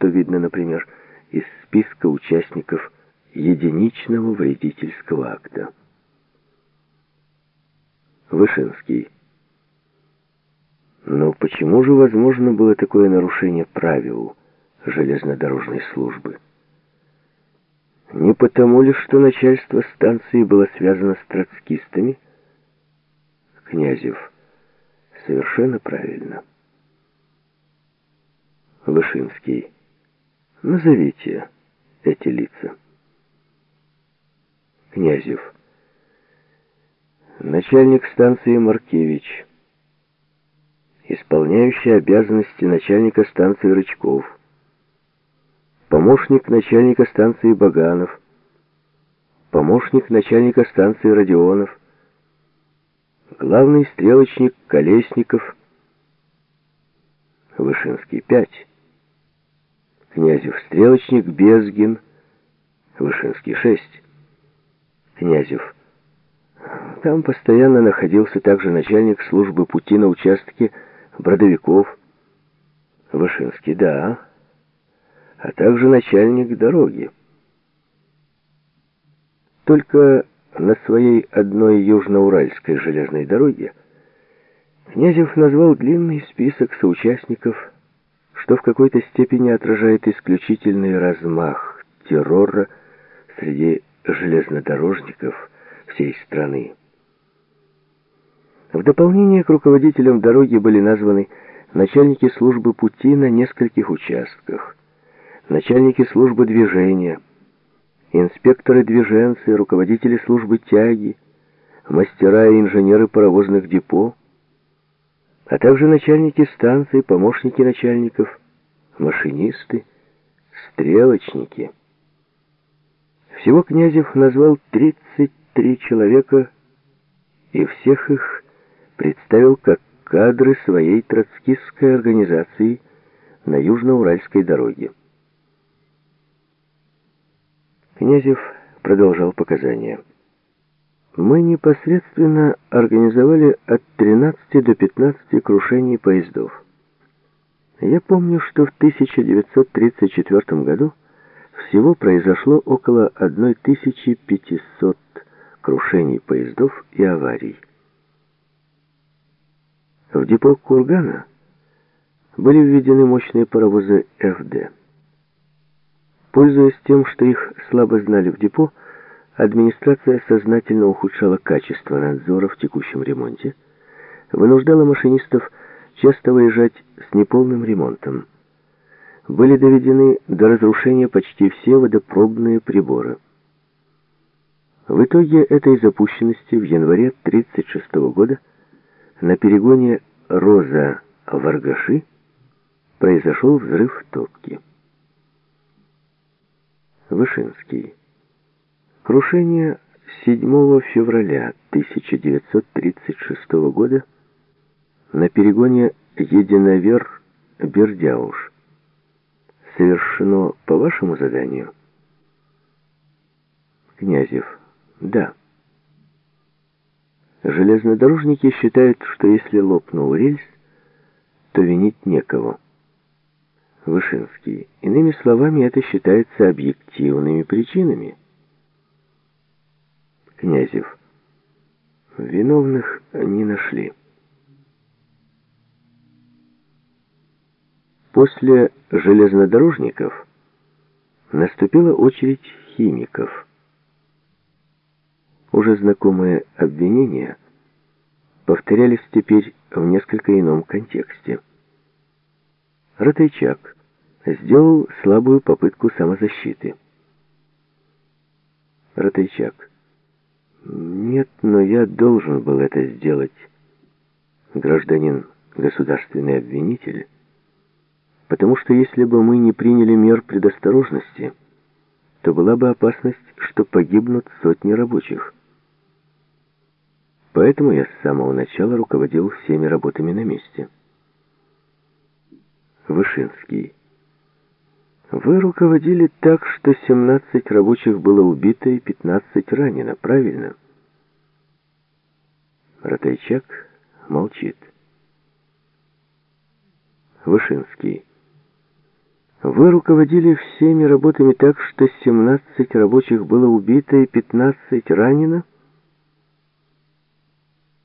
что видно, например, из списка участников единичного вредительского акта. Вышинский. Но почему же возможно было такое нарушение правил железнодорожной службы? Не потому ли, что начальство станции было связано с троцкистами? Князев. Совершенно правильно. Вышинский. Назовите эти лица. Князев. Начальник станции Маркевич. Исполняющий обязанности начальника станции Рычков. Помощник начальника станции Баганов. Помощник начальника станции Родионов. Главный стрелочник Колесников. Вышинский 5. Князев стрелочник Безгин. Вышинский 6. Князев. Там постоянно находился также начальник службы пути на участке Бродовиков. Вышинский, да а также начальник дороги. Только на своей одной южноуральской железной дороге Князев назвал длинный список соучастников, что в какой-то степени отражает исключительный размах террора среди железнодорожников всей страны. В дополнение к руководителям дороги были названы начальники службы пути на нескольких участках – начальники службы движения, инспекторы движенцы, руководители службы тяги, мастера и инженеры паровозных депо, а также начальники станций, помощники начальников, машинисты, стрелочники. Всего Князев назвал 33 человека и всех их представил как кадры своей троцкистской организации на Южноуральской дороге. Князев продолжал показания. Мы непосредственно организовали от 13 до 15 крушений поездов. Я помню, что в 1934 году всего произошло около 1500 крушений поездов и аварий. В депо Кургана были введены мощные паровозы ФД. Пользуясь тем, что их слабо знали в депо, администрация сознательно ухудшала качество надзора в текущем ремонте, вынуждала машинистов часто выезжать с неполным ремонтом. Были доведены до разрушения почти все водопробные приборы. В итоге этой запущенности в январе 1936 года на перегоне Роза-Варгаши произошел взрыв топки. Вышинский. Крушение 7 февраля 1936 года на перегоне Единовер-Бердяуш совершено по вашему заданию? Князев. Да. Железнодорожники считают, что если лопнул рельс, то винить некого. Вышинский. Иными словами, это считается объективными причинами. Князев. Виновных не нашли. После железнодорожников наступила очередь химиков. Уже знакомые обвинения повторялись теперь в несколько ином контексте. Ротайчак сделал слабую попытку самозащиты. Ротайчак. Но я должен был это сделать. Гражданин, государственный обвинитель. Потому что если бы мы не приняли мер предосторожности, то была бы опасность, что погибнут сотни рабочих. Поэтому я с самого начала руководил всеми работами на месте. Вышинский. Вы руководили так, что 17 рабочих было убито и 15 ранено, правильно? Ротайчак молчит. Вышинский. Вы руководили всеми работами так, что 17 рабочих было убито и 15 ранено?